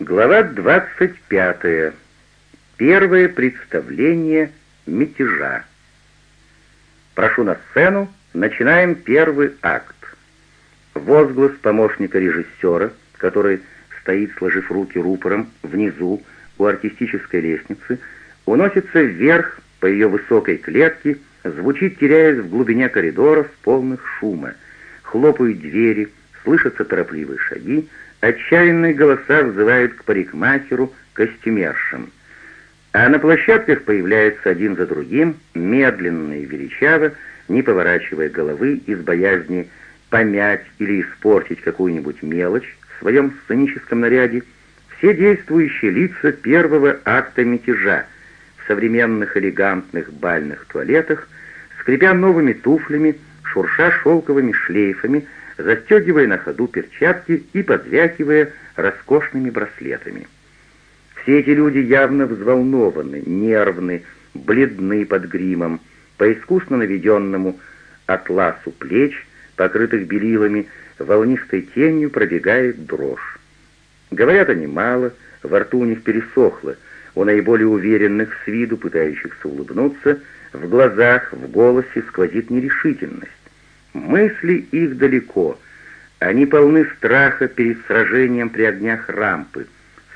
Глава 25. Первое представление мятежа. Прошу на сцену, начинаем первый акт. Возглас помощника режиссера, который стоит, сложив руки рупором, внизу, у артистической лестницы, уносится вверх по ее высокой клетке, звучит, теряясь в глубине коридоров, полных шума. Хлопают двери, слышатся торопливые шаги, Отчаянные голоса взывают к парикмахеру, костюмершам. А на площадках появляются один за другим, медленно и величаво, не поворачивая головы из боязни помять или испортить какую-нибудь мелочь в своем сценическом наряде, все действующие лица первого акта мятежа в современных элегантных бальных туалетах, скрипя новыми туфлями, шурша шелковыми шлейфами, застегивая на ходу перчатки и подвякивая роскошными браслетами. Все эти люди явно взволнованы, нервны, бледны под гримом, по искусно наведенному атласу плеч, покрытых белилами, волнистой тенью пробегает дрожь. Говорят они мало, во рту у них пересохло, у наиболее уверенных с виду, пытающихся улыбнуться, в глазах, в голосе сквозит нерешительность. Мысли их далеко. Они полны страха перед сражением при огнях рампы,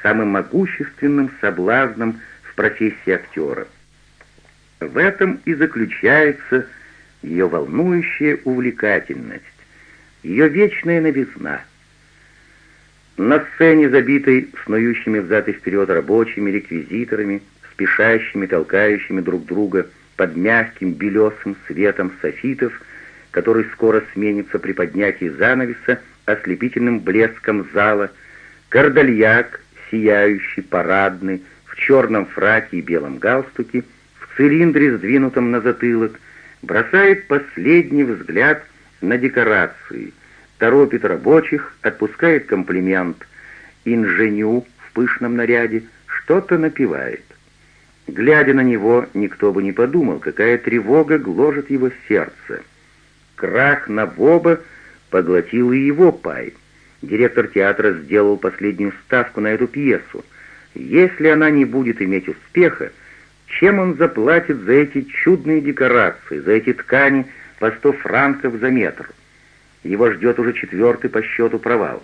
самым могущественным соблазном в профессии актера. В этом и заключается ее волнующая увлекательность, ее вечная новизна. На сцене, забитой снующими взад и вперед рабочими, реквизиторами, спешащими, толкающими друг друга под мягким белесым светом софитов — который скоро сменится при поднятии занавеса ослепительным блеском зала, кардальяк, сияющий, парадный, в черном фраке и белом галстуке, в цилиндре, сдвинутом на затылок, бросает последний взгляд на декорации, торопит рабочих, отпускает комплимент инженю в пышном наряде, что-то напевает. Глядя на него, никто бы не подумал, какая тревога гложет его сердце — Крах Навоба поглотил и его пай. Директор театра сделал последнюю ставку на эту пьесу. Если она не будет иметь успеха, чем он заплатит за эти чудные декорации, за эти ткани по сто франков за метр? Его ждет уже четвертый по счету провал.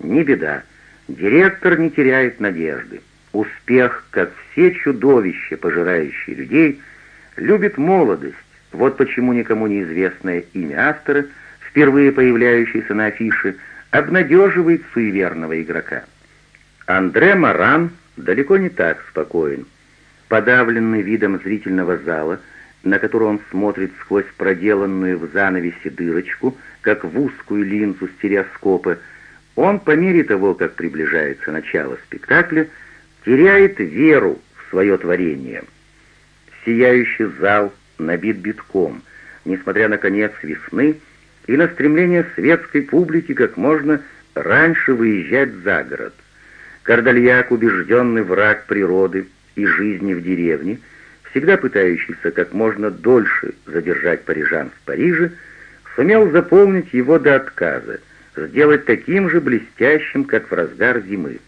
Не беда, директор не теряет надежды. Успех, как все чудовища, пожирающие людей, любит молодость, вот почему никому неизвестное имя автора, впервые появляющееся на афише, обнадеживает суеверного игрока. Андре Маран далеко не так спокоен. Подавленный видом зрительного зала, на который он смотрит сквозь проделанную в занавесе дырочку, как в узкую линзу стереоскопа, он по мере того, как приближается начало спектакля, теряет веру в свое творение. Сияющий зал — набит битком, несмотря на конец весны и на стремление светской публики как можно раньше выезжать за город. Кардальяк, убежденный враг природы и жизни в деревне, всегда пытающийся как можно дольше задержать парижан в Париже, сумел заполнить его до отказа, сделать таким же блестящим, как в разгар зимы.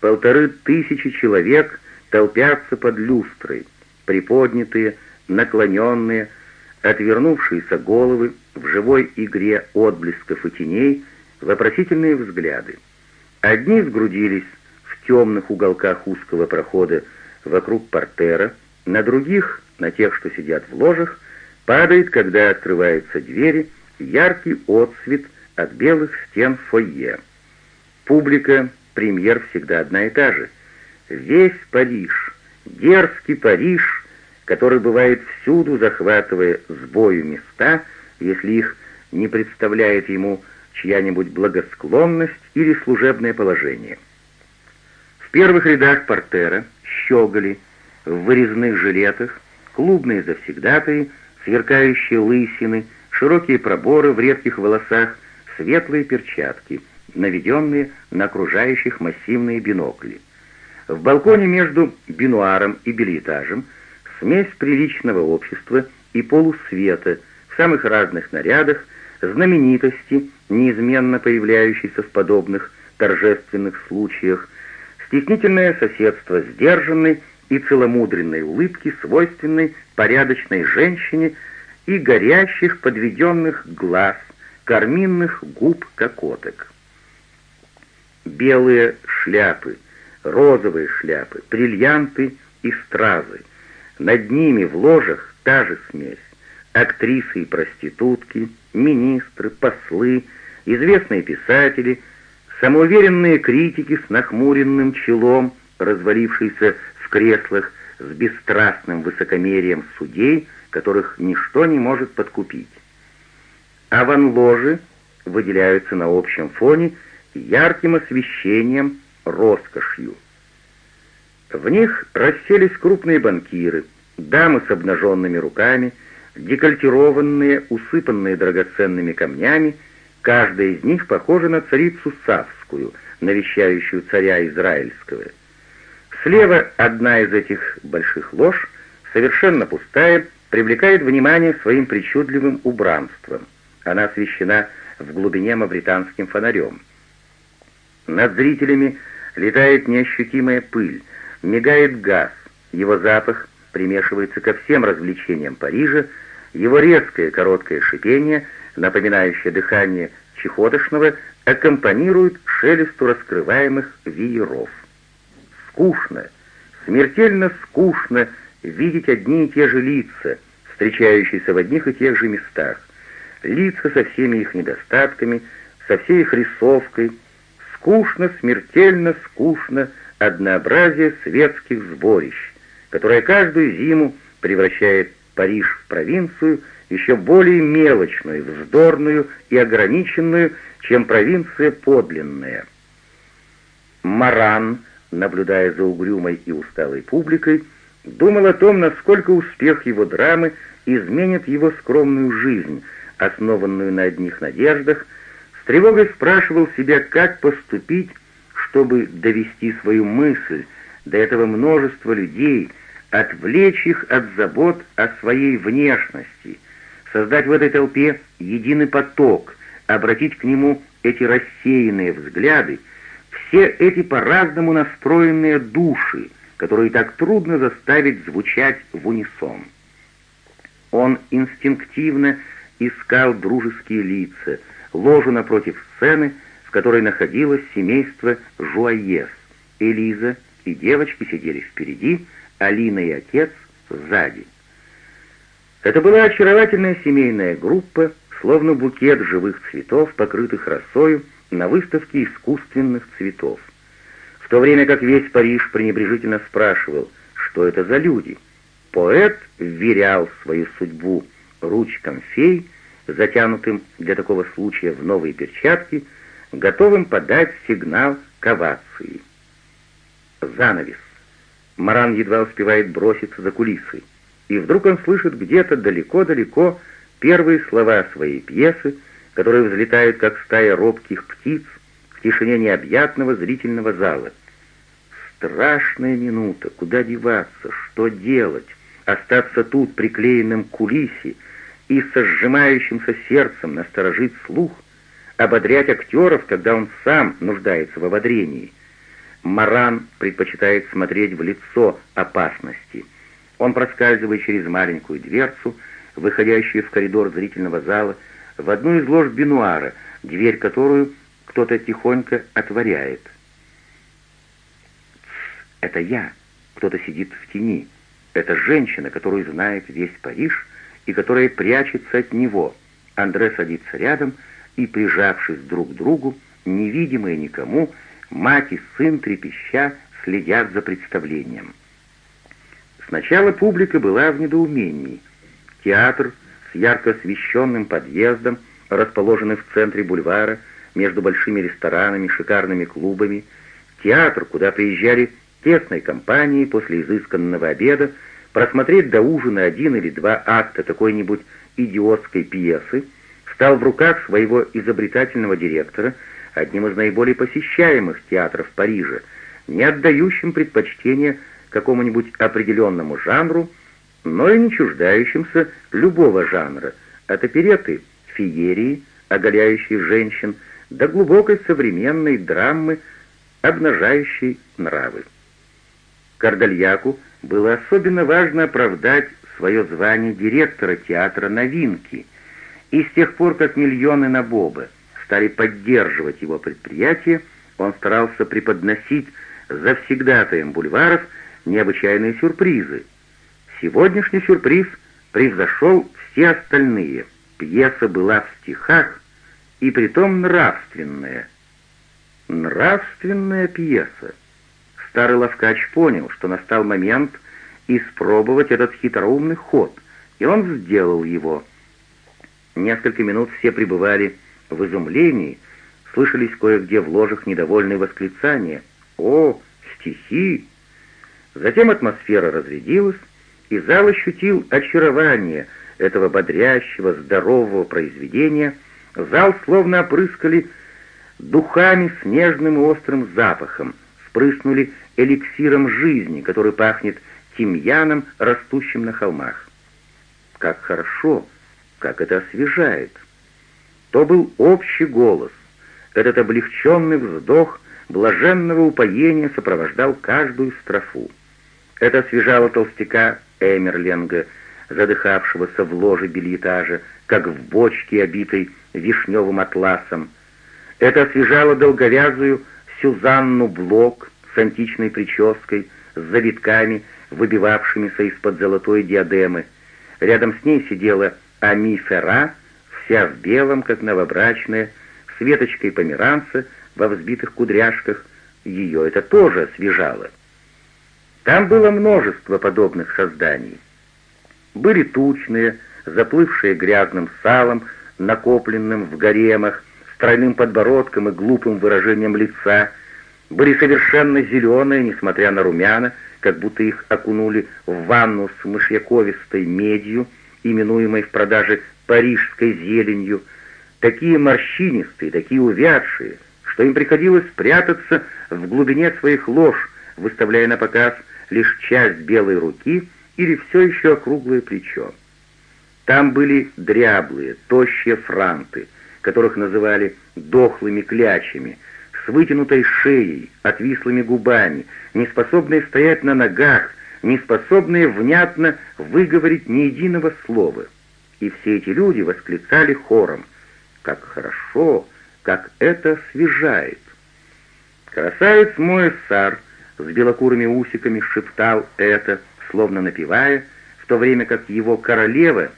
Полторы тысячи человек толпятся под люстрой, приподнятые, наклоненные, отвернувшиеся головы в живой игре отблесков и теней, вопросительные взгляды. Одни сгрудились в темных уголках узкого прохода вокруг портера, на других, на тех, что сидят в ложах, падает, когда открываются двери, яркий отсвет от белых стен фойе. Публика, премьер всегда одна и та же. Весь Париж, дерзкий Париж — который бывает всюду, захватывая с бою места, если их не представляет ему чья-нибудь благосклонность или служебное положение. В первых рядах портера щеголи в вырезных жилетах, клубные завсегдатые, сверкающие лысины, широкие проборы в редких волосах, светлые перчатки, наведенные на окружающих массивные бинокли. В балконе между бинуаром и бельетажем – смесь приличного общества и полусвета в самых разных нарядах, знаменитости, неизменно появляющиеся в подобных торжественных случаях, стеснительное соседство сдержанной и целомудренной улыбки, свойственной порядочной женщине и горящих подведенных глаз, карминных губ кокоток. Белые шляпы, розовые шляпы, бриллианты и стразы. Над ними в ложах та же смесь. Актрисы и проститутки, министры, послы, известные писатели, самоуверенные критики с нахмуренным челом, развалившиеся в креслах с бесстрастным высокомерием судей, которых ничто не может подкупить. А ван-ложи выделяются на общем фоне ярким освещением, роскошью. В них расселись крупные банкиры, дамы с обнаженными руками, декольтированные, усыпанные драгоценными камнями, каждая из них похожа на царицу Савскую, навещающую царя Израильского. Слева одна из этих больших лож, совершенно пустая, привлекает внимание своим причудливым убранством. Она освещена в глубине мавританским фонарем. Над зрителями летает неощутимая пыль, мигает газ, его запах примешивается ко всем развлечениям Парижа, его резкое короткое шипение, напоминающее дыхание чехотошного, аккомпанирует шелесту раскрываемых вееров. Скучно, смертельно скучно видеть одни и те же лица, встречающиеся в одних и тех же местах, лица со всеми их недостатками, со всей их рисовкой, скучно, смертельно скучно однообразие светских сборищ, которое каждую зиму превращает Париж в провинцию еще более мелочную, вздорную и ограниченную, чем провинция подлинная. Маран, наблюдая за угрюмой и усталой публикой, думал о том, насколько успех его драмы изменит его скромную жизнь, основанную на одних надеждах, с тревогой спрашивал себя, как поступить, чтобы довести свою мысль до этого множества людей, отвлечь их от забот о своей внешности, создать в этой толпе единый поток, обратить к нему эти рассеянные взгляды, все эти по-разному настроенные души, которые так трудно заставить звучать в унисон. Он инстинктивно искал дружеские лица, ложу напротив сцены, которой находилось семейство Жуаес. Элиза и девочки сидели впереди, Алина и отец сзади. Это была очаровательная семейная группа, словно букет живых цветов, покрытых росою на выставке искусственных цветов. В то время как весь Париж пренебрежительно спрашивал, что это за люди, поэт вверял свою судьбу ручкам фей, затянутым для такого случая в новые перчатки, готовым подать сигнал к овации. Занавес. Маран едва успевает броситься за кулисы, и вдруг он слышит где-то далеко-далеко первые слова своей пьесы, которые взлетают, как стая робких птиц, в тишине необъятного зрительного зала. Страшная минута, куда деваться, что делать, остаться тут, приклеенным к кулисе, и со сжимающимся сердцем насторожить слух, ободрять актеров, когда он сам нуждается в ободрении. Маран предпочитает смотреть в лицо опасности. Он проскальзывает через маленькую дверцу, выходящую в коридор зрительного зала, в одну из лож бинуара, дверь которую кто-то тихонько отворяет. «Это я!» Кто-то сидит в тени. Это женщина, которую знает весь Париж и которая прячется от него. Андре садится рядом и, прижавшись друг к другу, невидимые никому, мать и сын трепеща следят за представлением. Сначала публика была в недоумении. Театр с ярко освещенным подъездом, расположенный в центре бульвара, между большими ресторанами, шикарными клубами, театр, куда приезжали тесной компанией после изысканного обеда, просмотреть до ужина один или два акта какой-нибудь идиотской пьесы, стал в руках своего изобретательного директора одним из наиболее посещаемых театров Парижа, не отдающим предпочтение какому-нибудь определенному жанру, но и не чуждающимся любого жанра, от опереты феерии, оголяющей женщин, до глубокой современной драмы обнажающей нравы. Кардальяку было особенно важно оправдать свое звание директора театра «Новинки», и с тех пор, как миллионы набоба стали поддерживать его предприятие, он старался преподносить завсегдатаем бульваров необычайные сюрпризы. Сегодняшний сюрприз превзошел все остальные. Пьеса была в стихах, и притом нравственная. Нравственная пьеса. Старый ловкач понял, что настал момент испробовать этот хитроумный ход, и он сделал его. Несколько минут все пребывали в изумлении, слышались кое-где в ложах недовольные восклицания. «О, стихи!» Затем атмосфера разрядилась, и зал ощутил очарование этого бодрящего, здорового произведения. Зал словно опрыскали духами с нежным и острым запахом, спрыснули эликсиром жизни, который пахнет тимьяном, растущим на холмах. Как хорошо, как это освежает! То был общий голос, этот облегченный вздох блаженного упоения сопровождал каждую строфу. Это освежало толстяка Эмерленга, задыхавшегося в ложе бельетажа, как в бочке, обитой вишневым атласом. Это освежало долговязую Сюзанну Блок с античной прической, с завитками, выбивавшимися из-под золотой диадемы. Рядом с ней сидела Ами Ферра, вся в белом, как новобрачная, с веточкой померанца во взбитых кудряшках. Ее это тоже освежало. Там было множество подобных созданий. Были тучные, заплывшие грязным салом, накопленным в гаремах, с тройным подбородком и глупым выражением лица, были совершенно зеленые, несмотря на румяна, как будто их окунули в ванну с мышьяковистой медью, именуемой в продаже парижской зеленью, такие морщинистые, такие увядшие, что им приходилось прятаться в глубине своих лож, выставляя на показ лишь часть белой руки или все еще округлое плечо. Там были дряблые, тощие франты, которых называли дохлыми клячами, с вытянутой шеей, отвислыми губами, не способные стоять на ногах, не способные внятно выговорить ни единого слова. И все эти люди восклицали хором «Как хорошо! Как это освежает!» Красавец мой сар с белокурыми усиками шептал это, словно напевая, в то время как его королева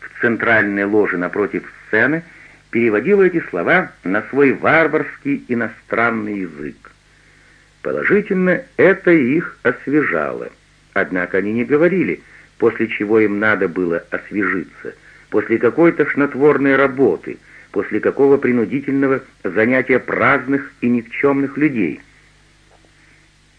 в центральной ложе напротив сцены переводила эти слова на свой варварский иностранный язык. Положительно, это их освежало. Однако они не говорили, после чего им надо было освежиться, после какой тошнотворной работы, после какого принудительного занятия праздных и никчемных людей —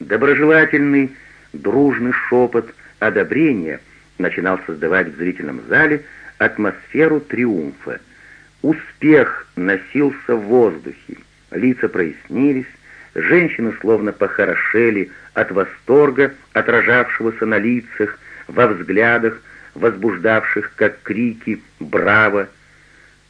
Доброжелательный, дружный шепот одобрения начинал создавать в зрительном зале атмосферу триумфа. Успех носился в воздухе, лица прояснились, женщины словно похорошели от восторга, отражавшегося на лицах, во взглядах, возбуждавших, как крики «Браво!».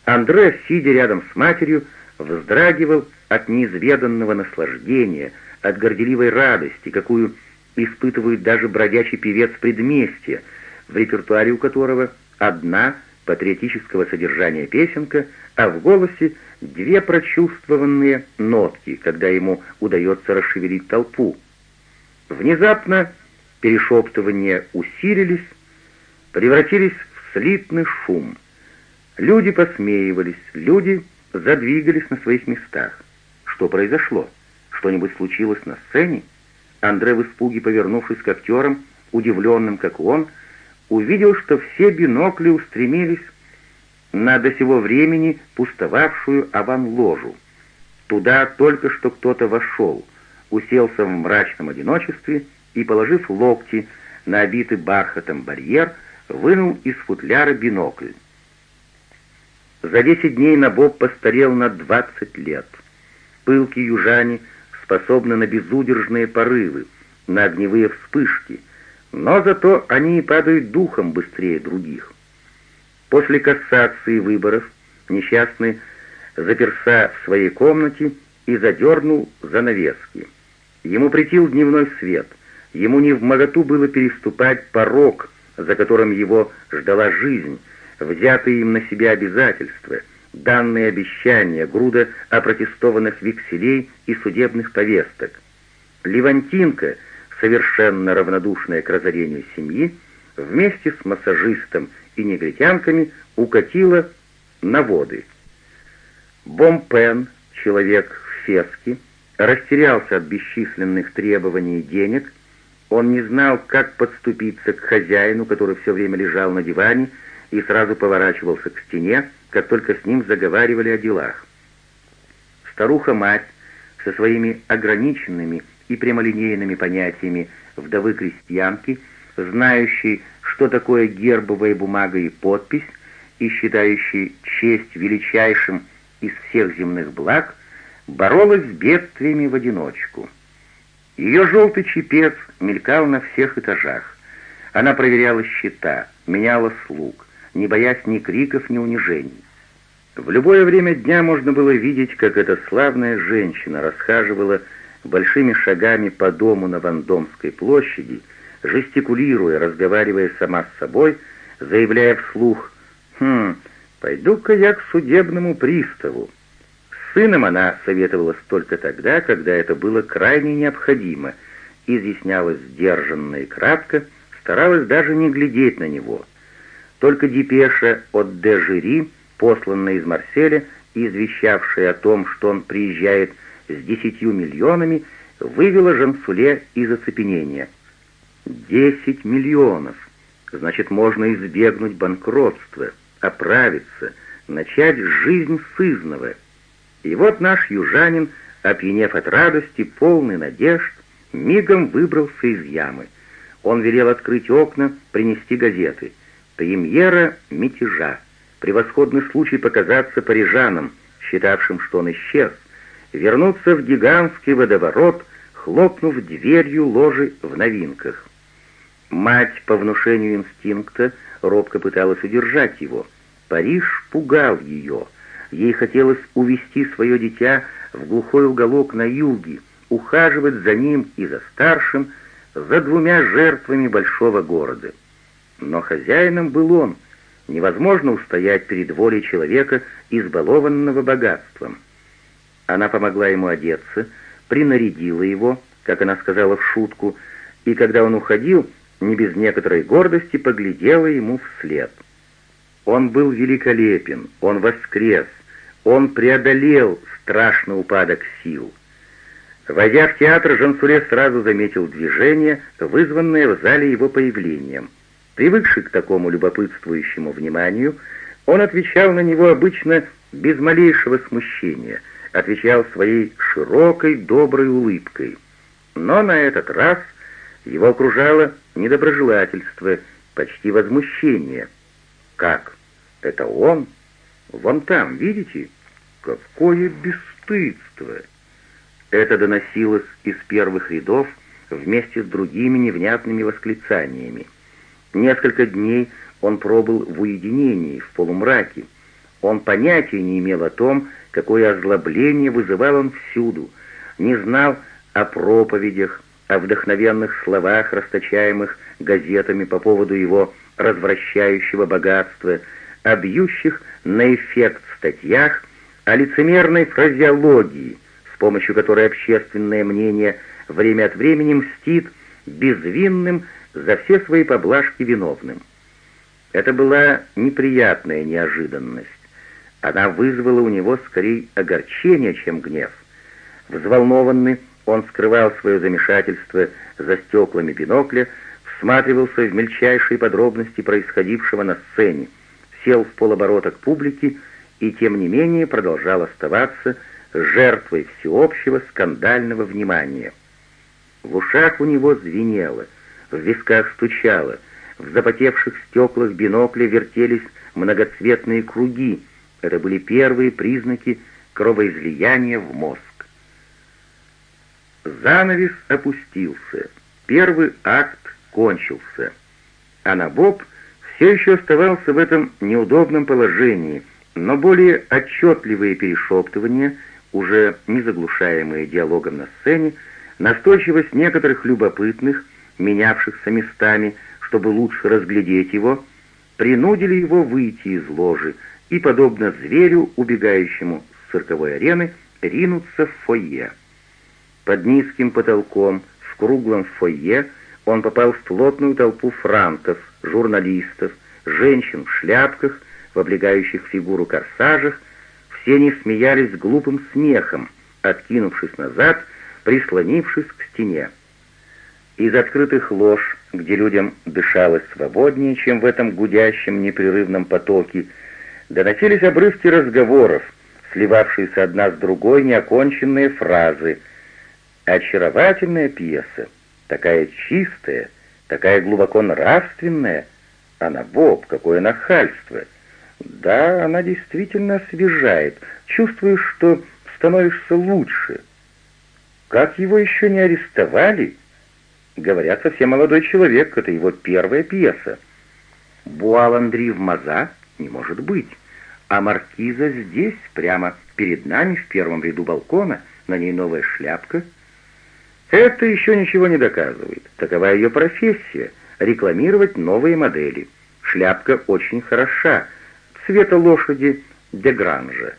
Андре, сидя рядом с матерью, вздрагивал от неизведанного наслаждения — от горделивой радости, какую испытывает даже бродячий певец предместья, в репертуаре у которого одна патриотического содержания песенка, а в голосе две прочувствованные нотки, когда ему удается расшевелить толпу. Внезапно перешептывания усилились, превратились в слитный шум. Люди посмеивались, люди задвигались на своих местах. Что произошло? Что-нибудь случилось на сцене? Андре в испуге, повернувшись к актерам, удивленным, как он, увидел, что все бинокли устремились на до сего времени пустовавшую аван-ложу. Туда только что кто-то вошел, уселся в мрачном одиночестве и, положив локти на обитый бархатом барьер, вынул из футляра бинокль. За десять дней Набоб постарел на двадцать лет. Пылкие южане — способны на безудержные порывы, на огневые вспышки, но зато они и падают духом быстрее других. После кассации выборов несчастный заперся в своей комнате и задернул занавески. Ему претил дневной свет, ему не в моготу было переступать порог, за которым его ждала жизнь, взятые им на себя обязательства, данные обещания, груда опротестованных векселей и судебных повесток. Левантинка, совершенно равнодушная к разорению семьи, вместе с массажистом и негритянками укатила на воды. Бомпен, человек в феске, растерялся от бесчисленных требований денег, он не знал, как подступиться к хозяину, который все время лежал на диване и сразу поворачивался к стене, как только с ним заговаривали о делах. Старуха-мать со своими ограниченными и прямолинейными понятиями вдовы-крестьянки, знающей, что такое гербовая бумага и подпись, и считающей честь величайшим из всех земных благ, боролась с бедствиями в одиночку. Ее желтый чепец мелькал на всех этажах. Она проверяла счета, меняла слуг, не боясь ни криков, ни унижений. В любое время дня можно было видеть, как эта славная женщина расхаживала большими шагами по дому на Вандомской площади, жестикулируя, разговаривая сама с собой, заявляя вслух «Хм, пойду-ка я к судебному приставу». С сыном она советовалась только тогда, когда это было крайне необходимо, изъяснялась сдержанно и кратко, старалась даже не глядеть на него. Только депеша от Дежири, посланная из Марселя, извещавшая о том, что он приезжает с десятью миллионами, вывела Жансуле из оцепенения. Десять миллионов! Значит, можно избегнуть банкротства, оправиться, начать жизнь сызного. И вот наш южанин, опьянев от радости, полный надежд, мигом выбрался из ямы. Он велел открыть окна, принести газеты. Премьера мятежа. Превосходный случай показаться парижанам, считавшим, что он исчез вернуться в гигантский водоворот, хлопнув дверью ложи в новинках. Мать, по внушению инстинкта, робко пыталась удержать его. Париж пугал ее. Ей хотелось увести свое дитя в глухой уголок на юге, ухаживать за ним и за старшим, за двумя жертвами большого города. Но хозяином был он. Невозможно устоять перед волей человека, избалованного богатством. Она помогла ему одеться, принарядила его, как она сказала в шутку, и когда он уходил, не без некоторой гордости поглядела ему вслед. Он был великолепен, он воскрес, он преодолел страшный упадок сил. Войдя в театр, Жансуле сразу заметил движение, вызванное в зале его появлением. Привыкший к такому любопытствующему вниманию, он отвечал на него обычно без малейшего смущения — отвечал своей широкой, доброй улыбкой. Но на этот раз его окружало недоброжелательство, почти возмущение. «Как? Это он? Вон там, видите? Какое бесстыдство!» Это доносилось из первых рядов вместе с другими невнятными восклицаниями. Несколько дней он пробыл в уединении, в полумраке. Он понятия не имел о том, какое озлобление вызывал он всюду, не знал о проповедях, о вдохновенных словах, расточаемых газетами по поводу его развращающего богатства, о бьющих на эффект статьях, о лицемерной фразеологии, с помощью которой общественное мнение время от времени мстит безвинным за все свои поблажки виновным. Это была неприятная неожиданность. Она вызвала у него скорее огорчение, чем гнев. Взволнованный, он скрывал свое замешательство за стеклами бинокля, всматривался в мельчайшие подробности происходившего на сцене, сел в полоборота к публике и, тем не менее, продолжал оставаться жертвой всеобщего скандального внимания. В ушах у него звенело, в висках стучало, в запотевших стеклах бинокля вертелись многоцветные круги, это были первые признаки кровоизлияния в мозг. Занавес опустился. Первый акт кончился. А Набоб все еще оставался в этом неудобном положении, но более отчетливые перешептывания, уже не заглушаемые диалогом на сцене, Настойчивость некоторых любопытных, менявшихся местами, чтобы лучше разглядеть его, принудили его выйти из ложи и, подобно зверю, убегающему с цирковой арены, ринуться в фойе. Под низким потолком, в круглом фойе, он попал в плотную толпу франков, журналистов, женщин в шляпках, в облегающих фигуру корсажах, все они смеялись глупым смехом, откинувшись назад, прислонившись к стене. Из открытых лож, где людям дышалось свободнее, чем в этом гудящем непрерывном потоке, доносились обрывки разговоров, сливавшиеся одна с другой неоконченные фразы. Очаровательная пьеса, такая чистая, такая глубоко нравственная. Она, Боб, какое нахальство! Да, она действительно освежает. Чувствуешь, что становишься лучше. Как его еще не арестовали? Говорят, совсем молодой человек, это его первая пьеса. Буаландри в Маза? Не может быть. А маркиза здесь, прямо перед нами, в первом ряду балкона, на ней новая шляпка. Это еще ничего не доказывает. Такова ее профессия — рекламировать новые модели. Шляпка очень хороша, цвета лошади Дегранжа.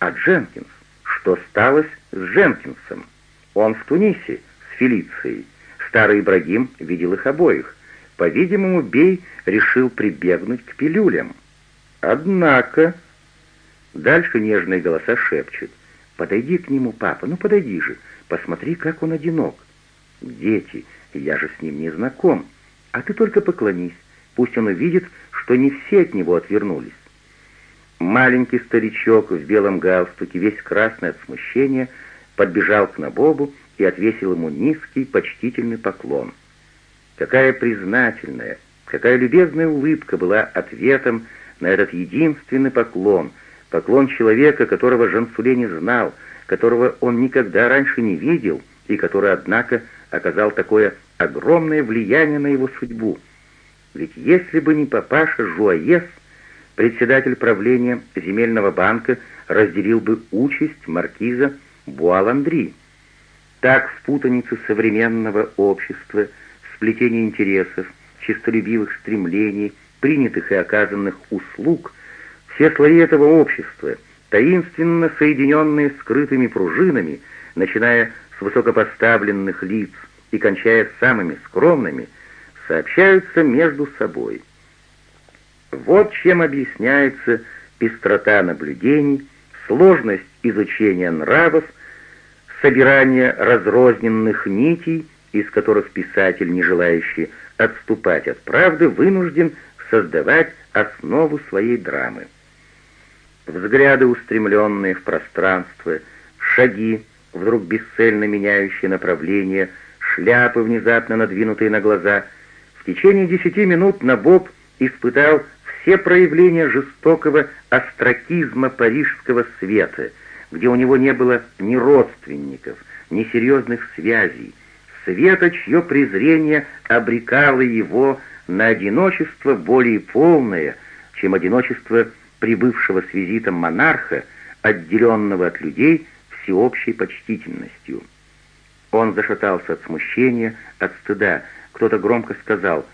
А Дженкинс? Что сталось с Дженкинсом? Он в Тунисе, с Фелицией. Старый Ибрагим видел их обоих. По-видимому, Бей решил прибегнуть к пилюлям. Однако... Дальше нежные голоса шепчут. «Подойди к нему, папа, ну подойди же, посмотри, как он одинок». «Дети, я же с ним не знаком. А ты только поклонись, пусть он увидит, что не все от него отвернулись». Маленький старичок в белом галстуке, весь красный от смущения, подбежал к Набобу и отвесил ему низкий, почтительный поклон. Какая признательная, какая любезная улыбка была ответом на этот единственный поклон, поклон человека, которого Жансуле не знал, которого он никогда раньше не видел и который, однако, оказал такое огромное влияние на его судьбу. Ведь если бы не папаша Жуаес, председатель правления земельного банка разделил бы участь маркиза Буаландри. Так в путанице современного общества, в сплетении интересов, честолюбивых стремлений, принятых и оказанных услуг, все слои этого общества, таинственно соединенные скрытыми пружинами, начиная с высокопоставленных лиц и кончая самыми скромными, сообщаются между собой. Вот чем объясняется пестрота наблюдений, сложность изучения нравов, собирание разрозненных нитей, из которых писатель, не желающий отступать от правды, вынужден создавать основу своей драмы. Взгляды, устремленные в пространство, шаги, вдруг бесцельно меняющие направление, шляпы, внезапно надвинутые на глаза. В течение десяти минут Набоб испытал все проявления жестокого остракизма парижского света, где у него не было ни родственников, ни серьезных связей, света, чье презрение обрекало его на одиночество более полное, чем одиночество прибывшего с визитом монарха, отделенного от людей всеобщей почтительностью. Он зашатался от смущения, от стыда. Кто-то громко сказал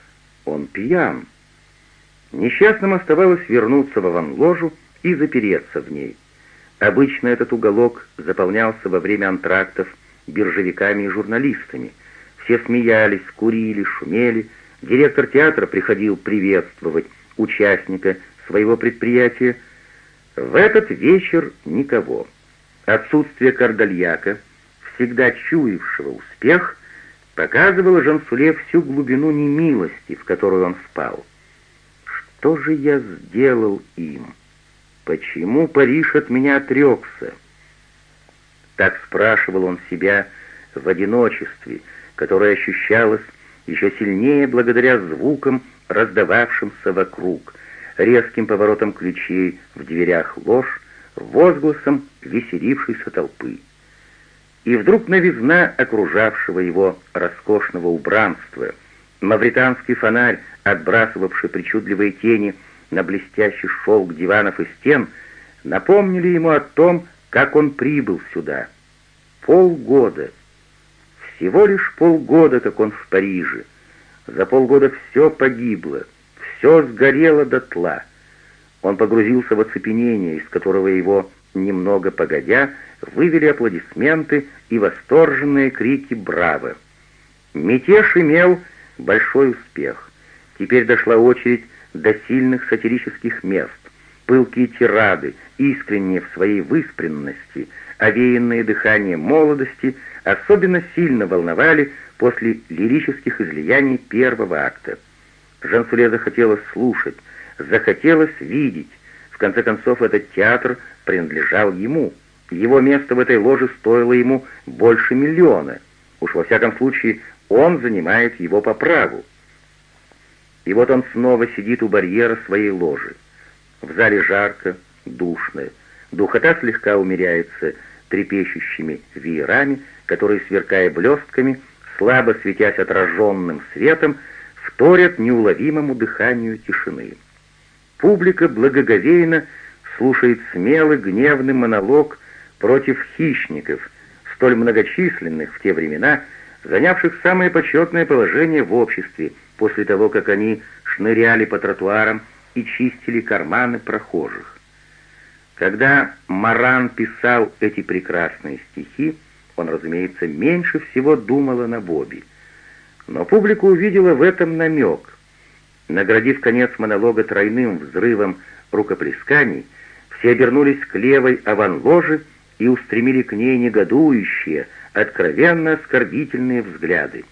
«Он пьян». Несчастным оставалось вернуться в аванложу и запереться в ней. Обычно этот уголок заполнялся во время антрактов биржевиками и журналистами. Все смеялись, курили, шумели. Директор театра приходил приветствовать участника своего предприятия. В этот вечер никого. Отсутствие Кардальяка, всегда чуявшего успех, показывало Жансуле всю глубину немилости, в которую он впал. Что же я сделал им? Почему Париж от меня отрекся? Так спрашивал он себя в одиночестве, которое ощущалось еще сильнее благодаря звукам, раздававшимся вокруг, резким поворотом ключей в дверях ложь, возгласом веселившейся толпы. И вдруг новизна окружавшего его роскошного убранства, мавританский фонарь, отбрасывавший причудливые тени на блестящий шелк диванов и стен, напомнили ему о том, как он прибыл сюда. Полгода. Всего лишь полгода, как он в Париже. За полгода все погибло, все сгорело дотла. Он погрузился в оцепенение, из которого его, немного погодя, вывели аплодисменты и восторженные крики «Браво!». Мятеж имел большой успех. Теперь дошла очередь до сильных сатирических мест. Пылкие тирады, искренние в своей выспренности, овеянные дыханием молодости, особенно сильно волновали после лирических излияний первого акта. Жансуле захотелось слушать, захотелось видеть. В конце концов, этот театр принадлежал ему. Его место в этой ложе стоило ему больше миллиона. Уж во всяком случае, он занимает его по праву. И вот он снова сидит у барьера своей ложи. В зале жарко, душно. Духота слегка умеряется трепещущими веерами, которые, сверкая блестками, слабо светясь отраженным светом, вторят неуловимому дыханию тишины. Публика благоговейно слушает смелый гневный монолог против хищников, столь многочисленных в те времена, занявших самое почетное положение в обществе после того, как они шныряли по тротуарам и чистили карманы прохожих. Когда Маран писал эти прекрасные стихи, он, разумеется, меньше всего думал о Набобе. Но публика увидела в этом намек. Наградив конец монолога тройным взрывом рукоплесканий, все обернулись к левой аванложи и устремили к ней негодующие, откровенно оскорбительные взгляды.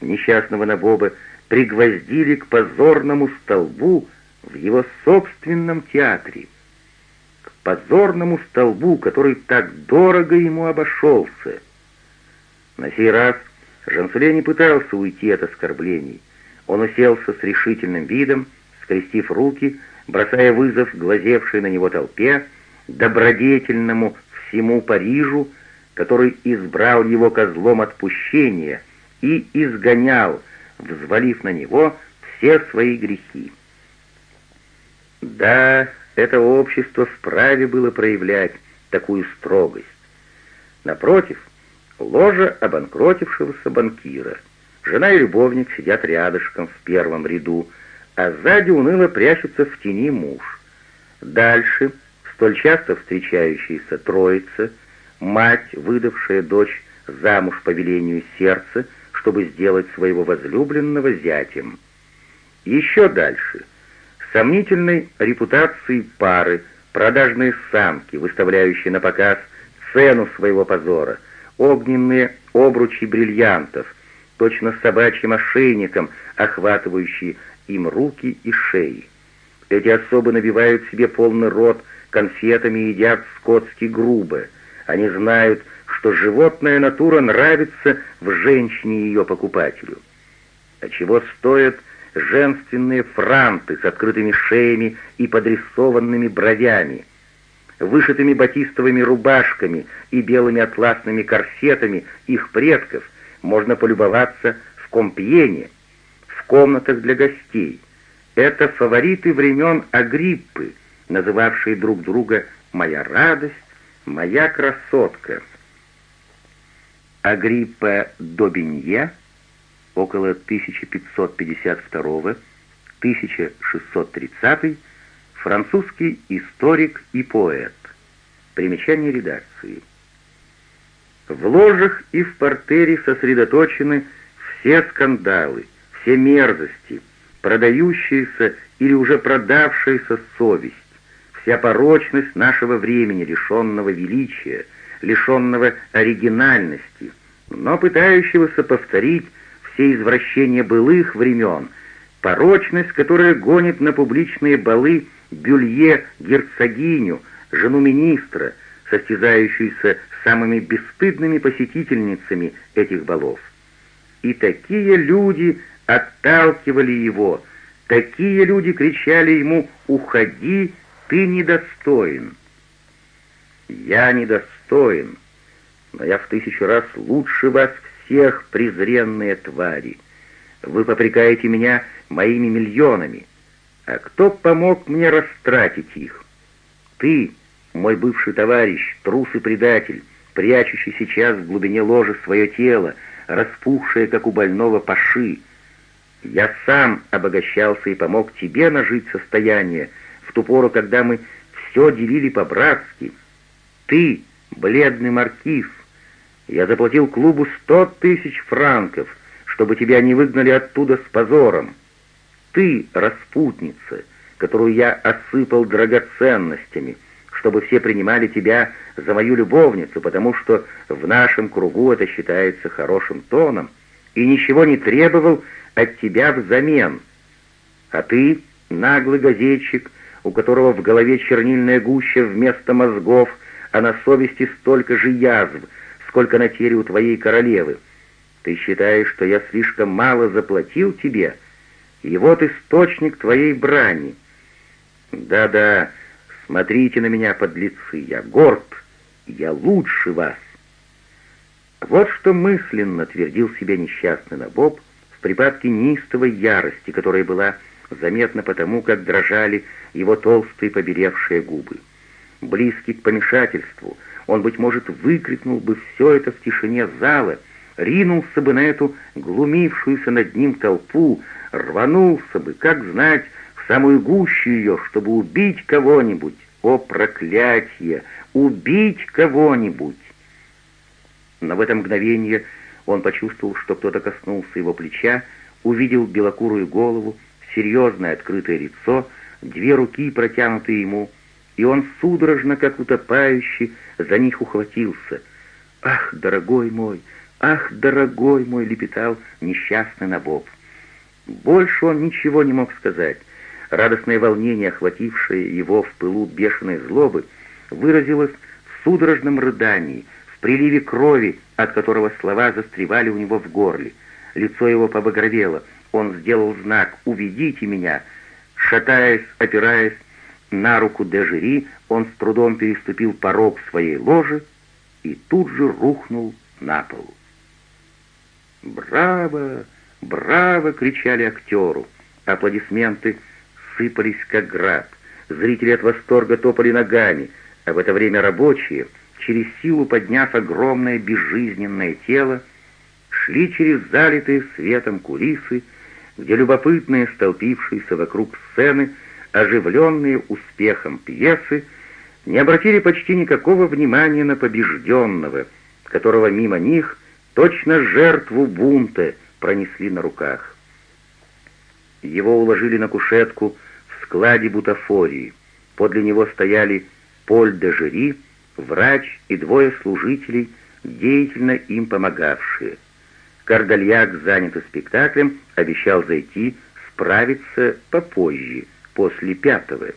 Несчастного Набоба пригвоздили к позорному столбу в его собственном театре. К позорному столбу, который так дорого ему обошелся. На сей раз Жансуле не пытался уйти от оскорблений. Он уселся с решительным видом, скрестив руки, бросая вызов глазевшей на него толпе, добродетельному всему Парижу, который избрал его козлом отпущения и изгонял, взвалив на него все свои грехи. Да, это общество вправе было проявлять такую строгость. Напротив, ложа обанкротившегося банкира. Жена и любовник сидят рядышком в первом ряду, а сзади уныло прячется в тени муж. Дальше столь часто встречающаяся троица, мать, выдавшая дочь замуж по велению сердца, чтобы сделать своего возлюбленного зятем. Еще дальше сомнительной репутации пары, продажные самки, выставляющие на показ цену своего позора, огненные обручи бриллиантов, точно собачьим ошейником, охватывающие им руки и шеи. Эти особы набивают себе полный рот конфетами и едят скотски грубо. Они знают, что животная натура нравится в женщине ее покупателю. А чего стоят женственные франты с открытыми шеями и подрисованными бровями, вышитыми батистовыми рубашками и белыми атласными корсетами их предков можно полюбоваться в Компьене, в комнатах для гостей. Это фавориты времен Агриппы, называвшие друг друга «моя радость», «моя красотка». Агриппа Добинье — около 1552-1630, французский историк и поэт. Примечание редакции. В ложах и в портере сосредоточены все скандалы, все мерзости, продающиеся или уже продавшаяся совесть, вся порочность нашего времени, лишенного величия, лишенного оригинальности, но пытающегося повторить все извращения былых времен, порочность, которая гонит на публичные балы Бюлье герцогиню, жену министра, состязающуюся с самыми бесстыдными посетительницами этих балов. И такие люди отталкивали его, такие люди кричали ему «Уходи, ты недостоин». «Я недостоин, но я в тысячу раз лучше вас всех, презренные твари. Вы попрекаете меня моими миллионами. А кто помог мне растратить их? Ты, мой бывший товарищ, трус и предатель, прячущий сейчас в глубине ложа свое тело, распухшая, как у больного паши. Я сам обогащался и помог тебе нажить состояние в ту пору, когда мы все делили по-братски. Ты, бледный маркиз, я заплатил клубу сто тысяч франков, чтобы тебя не выгнали оттуда с позором. Ты, распутница, которую я осыпал драгоценностями, чтобы все принимали тебя за мою любовницу, потому что в нашем кругу это считается хорошим тоном, и ничего не требовал от тебя взамен. А ты, наглый газетчик, у которого в голове чернильная гуща вместо мозгов, а на совести столько же язв, сколько на теле у твоей королевы. Ты считаешь, что я слишком мало заплатил тебе? И вот источник твоей брани. Да-да, Смотрите на меня, подлецы, я горд, я лучше вас. Вот что мысленно твердил себе несчастный Набоб в припадке неистовой ярости, которая была заметна потому, как дрожали его толстые побелевшие губы. Близкий к помешательству, он, быть может, выкрикнул бы все это в тишине зала, ринулся бы на эту глумившуюся над ним толпу, рванулся бы, как знать, самую гущу ее, чтобы убить кого-нибудь. О, проклятие! Убить кого-нибудь! Но в это мгновение он почувствовал, что кто-то коснулся его плеча, увидел белокурую голову, серьезное открытое лицо, две руки, протянутые ему, и он судорожно, как утопающий, за них ухватился. «Ах, дорогой мой! Ах, дорогой мой!» — лепетал несчастный Набоб. Больше он ничего не мог сказать. Радостное волнение, охватившее его в пылу бешеной злобы, выразилось в судорожном рыдании, в приливе крови, от которого слова застревали у него в горле. Лицо его побагровело. Он сделал знак «Уведите меня!» Шатаясь, опираясь на руку Дежери, он с трудом переступил порог своей ложи и тут же рухнул на пол. «Браво! Браво!» — кричали актеру. Аплодисменты — сыпались как град. Зрители от восторга топали ногами, а в это время рабочие, через силу подняв огромное безжизненное тело, шли через залитые светом кулисы, где любопытные, столпившиеся вокруг сцены, оживленные успехом пьесы, не обратили почти никакого внимания на побежденного, которого мимо них точно жертву бунта пронесли на руках. Его уложили на кушетку в складе бутафории. Подле него стояли Поль де Жери, врач и двое служителей, деятельно им помогавшие. Кардальяк, занятый спектаклем, обещал зайти справиться попозже, после пятого.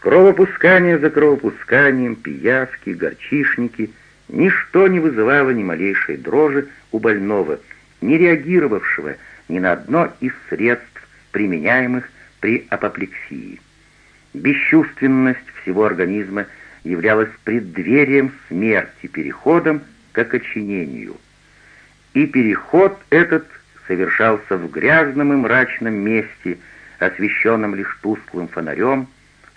Кровопускание за кровопусканием, пиявки, горчишники — ничто не вызывало ни малейшей дрожи у больного, не реагировавшего ни на одно из средств, применяемых при апоплексии. Бесчувственность всего организма являлась преддверием смерти, переходом к окоченению. И переход этот совершался в грязном и мрачном месте, освещенном лишь тусклым фонарем,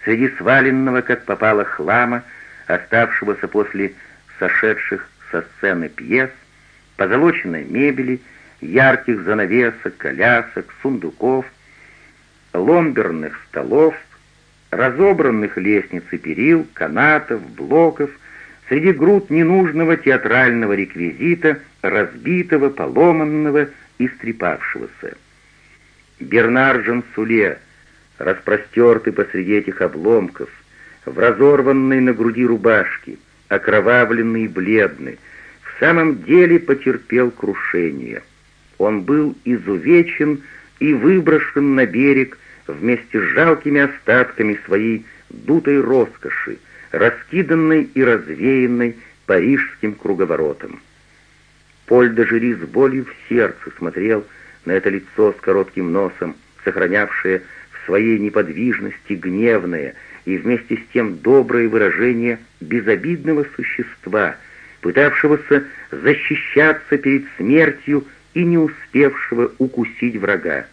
среди сваленного, как попало, хлама, оставшегося после сошедших со сцены пьес, позолоченной мебели, ярких занавесок, колясок, сундуков, ломберных столов, разобранных лестниц и перил, канатов, блоков, среди груд ненужного театрального реквизита, разбитого, поломанного, истрепавшегося. Бернар Жансуле, распростертый посреди этих обломков, в разорванной на груди рубашке, окровавленный и бледный, в самом деле потерпел крушение. Он был изувечен и выброшен на берег вместе с жалкими остатками своей дутой роскоши, раскиданной и развеянной парижским круговоротом. Поль де Жири с болью в сердце смотрел на это лицо с коротким носом, сохранявшее в своей неподвижности гневное и вместе с тем доброе выражение безобидного существа, пытавшегося защищаться перед смертью и не успевшего укусить врага.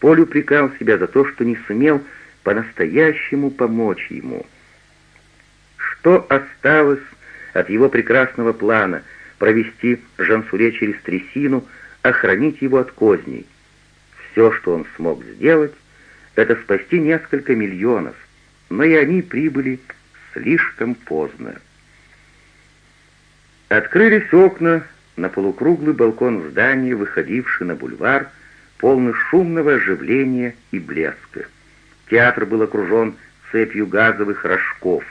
Поль упрекал себя за то, что не сумел по-настоящему помочь ему. Что осталось от его прекрасного плана провести Жансуре через трясину, охранить его от козней. Все, что он смог сделать, это спасти несколько миллионов, но и они прибыли слишком поздно. Открылись окна на полукруглый балкон здания, выходивший на бульвар, полный шумного оживления и блеска. Театр был окружен цепью газовых рожков,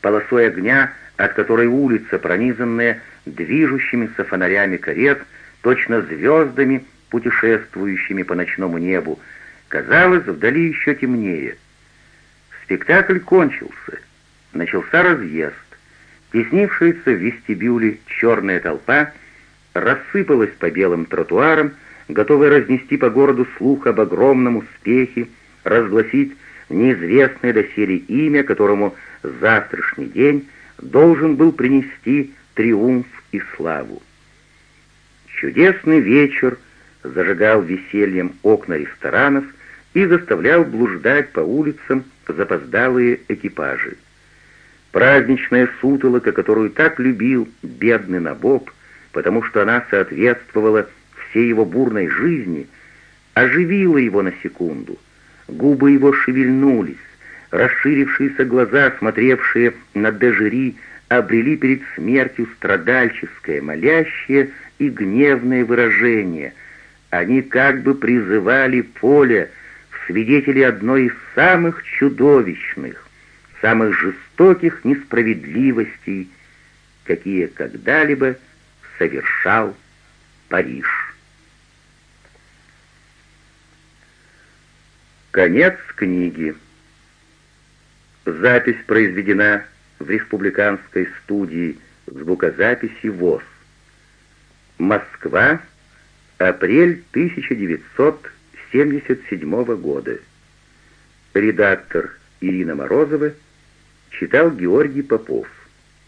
полосой огня, от которой улица, пронизанная движущимися фонарями карет, точно звездами, путешествующими по ночному небу, казалось вдали еще темнее. Спектакль кончился. Начался разъезд. Теснившаяся в вестибюле черная толпа рассыпалась по белым тротуарам, готовая разнести по городу слух об огромном успехе, разгласить неизвестное доселе имя, которому завтрашний день должен был принести триумф и славу. Чудесный вечер зажигал весельем окна ресторанов и заставлял блуждать по улицам запоздалые экипажи. Праздничная сутолока, которую так любил бедный Набоб, потому что она соответствовала всей его бурной жизни, оживила его на секунду. Губы его шевельнулись, расширившиеся глаза, смотревшие на Дежери, обрели перед смертью страдальческое, молящее и гневное выражение. Они как бы призывали поле в свидетели одной из самых чудовищных, самых жестоких несправедливостей, какие когда-либо совершал Париж. Конец книги. Запись произведена в республиканской студии звукозаписи ВОЗ. Москва, апрель 1977 года. Редактор Ирина Морозова читал Георгий Попов.